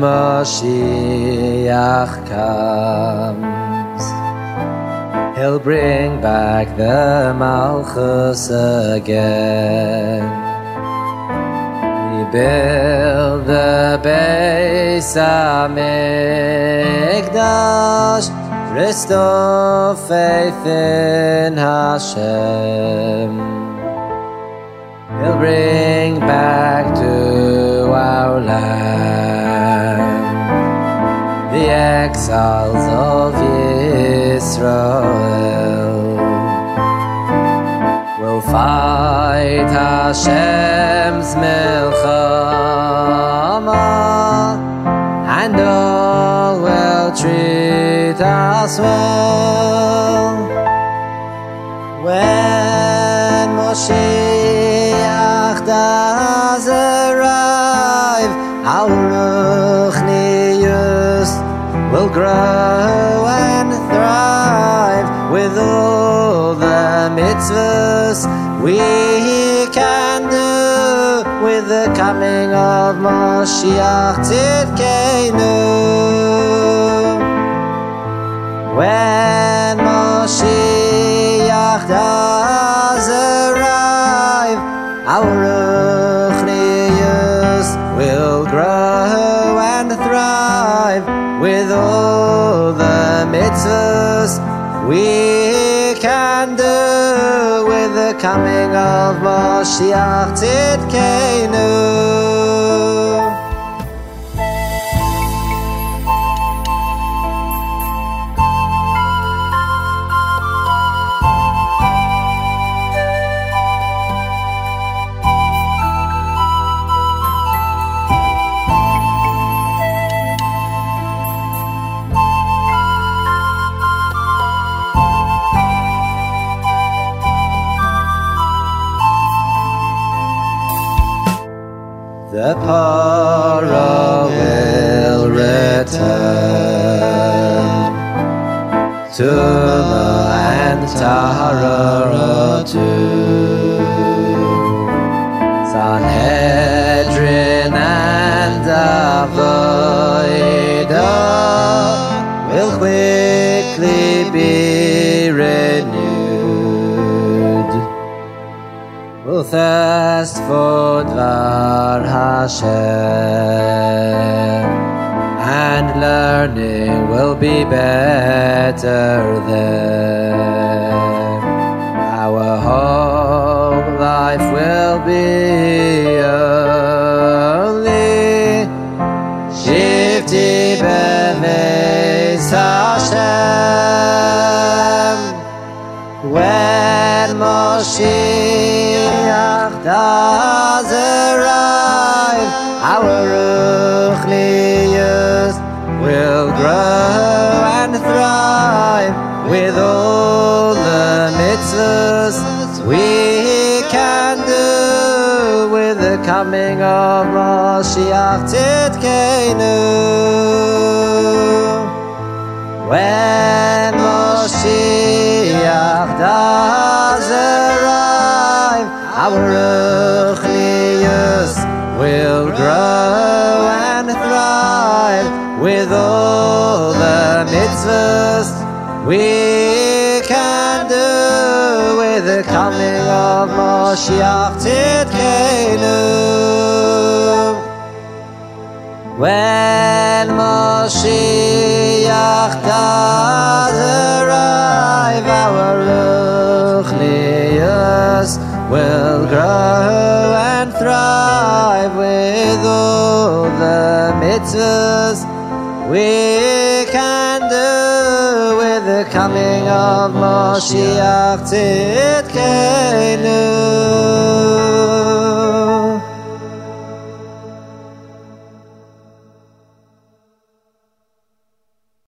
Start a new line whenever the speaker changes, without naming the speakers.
Moshiach comes, He'll bring back the Malchus again. Rebuild the Beis Hamikdash, restore faith in Hashem. He'll bring back exiles of Israel. We'll fight Hashem's milchama and all will treat us well. When Moshe does grow and thrive with all the mitzvahs we can do with the coming of Moshiach Tzidkenu. We can do with the coming of Moshiach Tzidkenu. Para will return. Tuma and Tahara too. Sanhedrin Will thirst for Dvar Hashem, and learning will be better there. Our whole life will be only Shifty Bemes Hashem. When Moshiach does arrive, our ruchnius will grow and thrive with all the mitzvahs we can do with the coming of Moshiach Tzidkenu. The coming of Moshiach Tzidkenu. When Moshiach does arrive, our ruchnius will grow and thrive with all the mitzvahs we coming of Moshiach Tzidkenu.